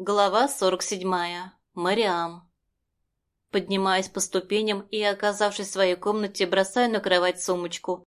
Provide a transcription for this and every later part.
Глава 47. Мариам. Поднимаясь по ступеням и, оказавшись в своей комнате, бросаю на кровать сумочку.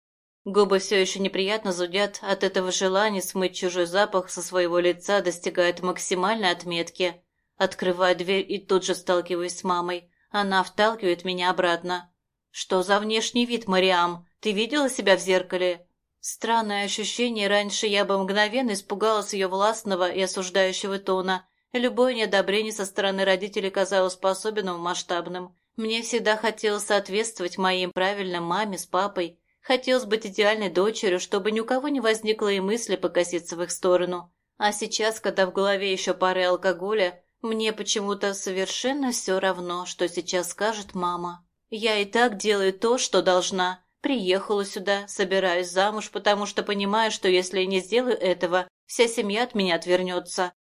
Губы все еще неприятно зудят, от этого желания смыть чужой запах со своего лица достигает максимальной отметки. Открываю дверь и тут же сталкиваюсь с мамой. Она вталкивает меня обратно. «Что за внешний вид, Мариам? Ты видела себя в зеркале?» Странное ощущение, раньше я бы мгновенно испугалась ее властного и осуждающего тона. Любое неодобрение со стороны родителей казалось по-особенному масштабным. Мне всегда хотелось соответствовать моим правильным маме с папой. Хотелось быть идеальной дочерью, чтобы ни у кого не возникло и мысли покоситься в их сторону. А сейчас, когда в голове еще пары алкоголя, мне почему-то совершенно все равно, что сейчас скажет мама. Я и так делаю то, что должна, Приехала сюда, собираюсь замуж, потому что понимаю, что если я не сделаю этого, вся семья от меня отвернется.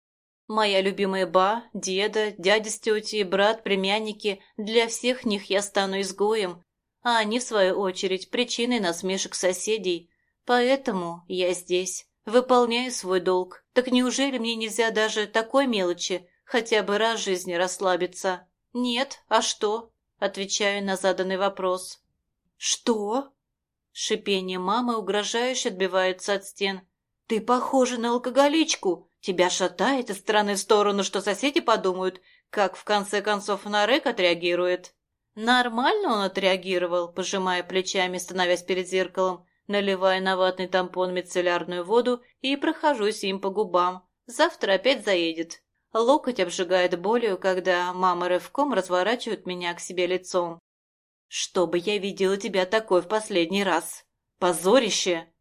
Моя любимая ба, деда, дядя с тетей, брат, племянники – для всех них я стану изгоем, а они, в свою очередь, причиной насмешек соседей. Поэтому я здесь, выполняю свой долг. Так неужели мне нельзя даже такой мелочи, хотя бы раз в жизни расслабиться? Нет, а что? Отвечаю на заданный вопрос. «Что?» Шипение мамы угрожающе отбивается от стен. «Ты похожа на алкоголичку. Тебя шатает из стороны в сторону, что соседи подумают, как в конце концов Нарек отреагирует». Нормально он отреагировал, пожимая плечами, становясь перед зеркалом, наливая на ватный тампон мицеллярную воду и прохожусь им по губам. Завтра опять заедет. Локоть обжигает болью, когда мама рывком разворачивает меня к себе лицом. «Чтобы я видела тебя такой в последний раз! Позорище!»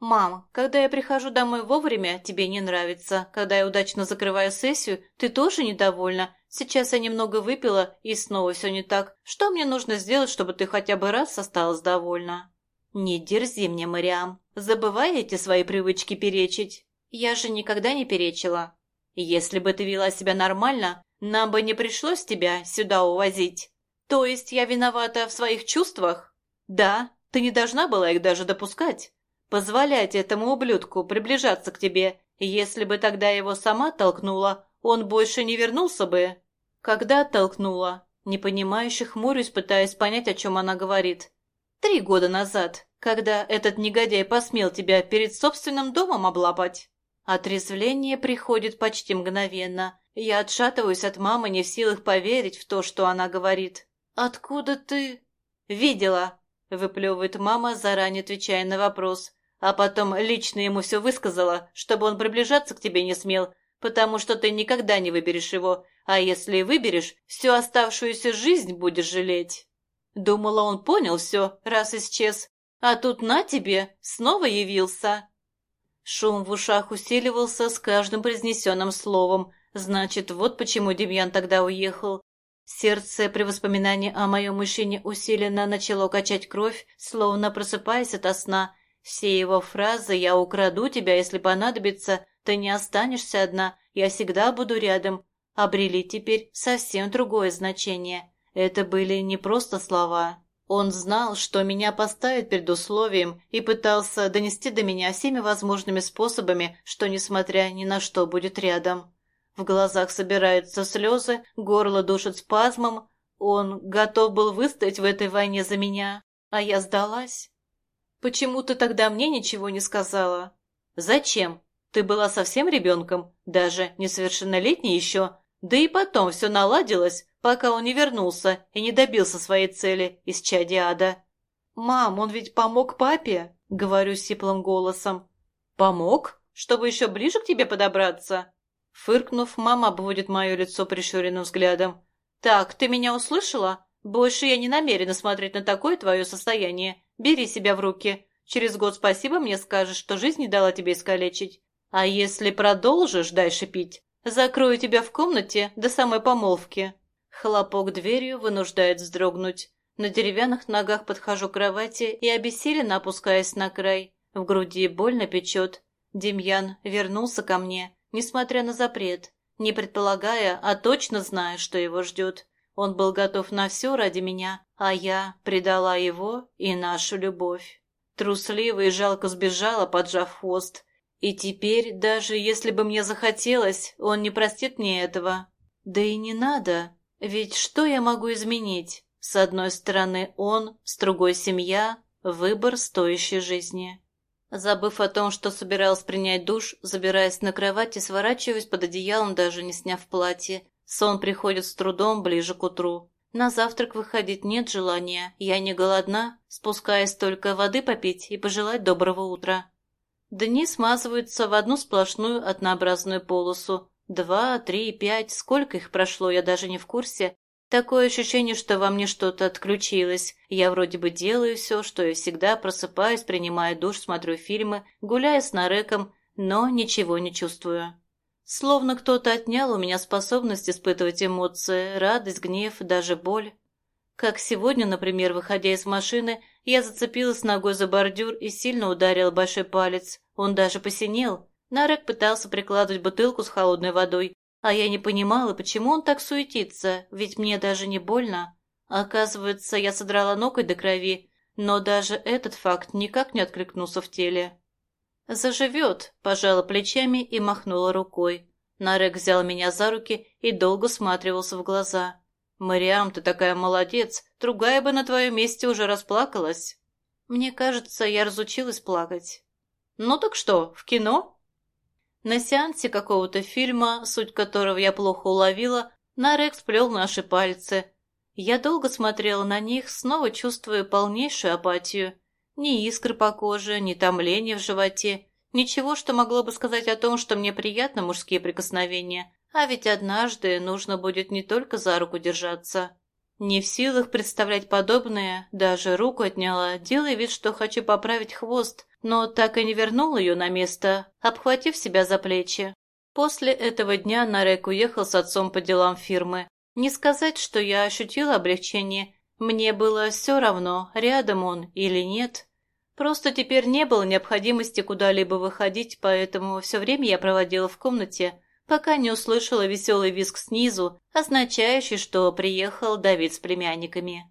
«Мам, когда я прихожу домой вовремя, тебе не нравится. Когда я удачно закрываю сессию, ты тоже недовольна. Сейчас я немного выпила, и снова все не так. Что мне нужно сделать, чтобы ты хотя бы раз осталась довольна?» «Не дерзи мне, Мариам. Забывай эти свои привычки перечить. Я же никогда не перечила. Если бы ты вела себя нормально, нам бы не пришлось тебя сюда увозить. «То есть я виновата в своих чувствах?» «Да, ты не должна была их даже допускать. Позволять этому ублюдку приближаться к тебе. Если бы тогда его сама толкнула, он больше не вернулся бы». «Когда толкнула?» Непонимающе хмурюсь, пытаясь понять, о чем она говорит. «Три года назад, когда этот негодяй посмел тебя перед собственным домом облапать». Отрезвление приходит почти мгновенно. Я отшатываюсь от мамы, не в силах поверить в то, что она говорит. «Откуда ты?» «Видела», — выплевывает мама, заранее отвечая на вопрос. А потом лично ему все высказала, чтобы он приближаться к тебе не смел, потому что ты никогда не выберешь его, а если выберешь, всю оставшуюся жизнь будешь жалеть. Думала, он понял все, раз исчез, а тут на тебе снова явился. Шум в ушах усиливался с каждым произнесенным словом, значит, вот почему Демьян тогда уехал. Сердце при воспоминании о моем мужчине усиленно начало качать кровь, словно просыпаясь ото сна. Все его фразы «я украду тебя, если понадобится», «ты не останешься одна», «я всегда буду рядом» обрели теперь совсем другое значение. Это были не просто слова. Он знал, что меня поставит перед условием и пытался донести до меня всеми возможными способами, что, несмотря ни на что, будет рядом. В глазах собираются слезы, горло душит спазмом. Он готов был выстоять в этой войне за меня, а я сдалась. Почему ты тогда мне ничего не сказала? Зачем? Ты была совсем ребенком, даже несовершеннолетней еще. Да и потом все наладилось, пока он не вернулся и не добился своей цели из чади ада. «Мам, он ведь помог папе?» — говорю сиплым голосом. «Помог? Чтобы еще ближе к тебе подобраться?» Фыркнув, мама обводит мое лицо прищуренным взглядом. «Так, ты меня услышала? Больше я не намерена смотреть на такое твое состояние. Бери себя в руки. Через год спасибо мне скажешь, что жизнь не дала тебе искалечить. А если продолжишь дальше пить, закрою тебя в комнате до самой помолвки». Хлопок дверью вынуждает вздрогнуть. На деревянных ногах подхожу к кровати и обессиленно опускаясь на край. В груди больно печет. Демьян вернулся ко мне несмотря на запрет, не предполагая, а точно зная, что его ждет. Он был готов на все ради меня, а я предала его и нашу любовь. Трусливо и жалко сбежала, поджав хвост. И теперь, даже если бы мне захотелось, он не простит мне этого. Да и не надо, ведь что я могу изменить? С одной стороны он, с другой семья, выбор стоящей жизни. Забыв о том, что собиралась принять душ, забираясь на кровать и сворачиваясь под одеялом, даже не сняв платье, сон приходит с трудом ближе к утру. На завтрак выходить нет желания, я не голодна, спускаясь только воды попить и пожелать доброго утра. Дни смазываются в одну сплошную однообразную полосу. Два, три, пять, сколько их прошло, я даже не в курсе. Такое ощущение, что во мне что-то отключилось. Я вроде бы делаю все, что я всегда просыпаюсь, принимаю душ, смотрю фильмы, гуляю с Нареком, но ничего не чувствую. Словно кто-то отнял у меня способность испытывать эмоции, радость, гнев, даже боль. Как сегодня, например, выходя из машины, я зацепилась ногой за бордюр и сильно ударила большой палец. Он даже посинел. Нарек пытался прикладывать бутылку с холодной водой, а я не понимала, почему он так суетится, ведь мне даже не больно. Оказывается, я содрала ноготь до крови, но даже этот факт никак не откликнулся в теле. «Заживет», – пожала плечами и махнула рукой. Нарек взял меня за руки и долго сматривался в глаза. «Мариам, ты такая молодец, другая бы на твоем месте уже расплакалась». Мне кажется, я разучилась плакать. «Ну так что, в кино?» На сеансе какого-то фильма, суть которого я плохо уловила, Нарек сплел наши пальцы. Я долго смотрела на них, снова чувствуя полнейшую апатию. Ни искры по коже, ни томления в животе. Ничего, что могло бы сказать о том, что мне приятны мужские прикосновения. А ведь однажды нужно будет не только за руку держаться. Не в силах представлять подобное, даже руку отняла, делая вид, что хочу поправить хвост, но так и не вернул ее на место, обхватив себя за плечи. После этого дня Нарек уехал с отцом по делам фирмы. Не сказать, что я ощутила облегчение. Мне было все равно, рядом он или нет. Просто теперь не было необходимости куда-либо выходить, поэтому все время я проводила в комнате, пока не услышала веселый визг снизу, означающий, что приехал Давид с племянниками.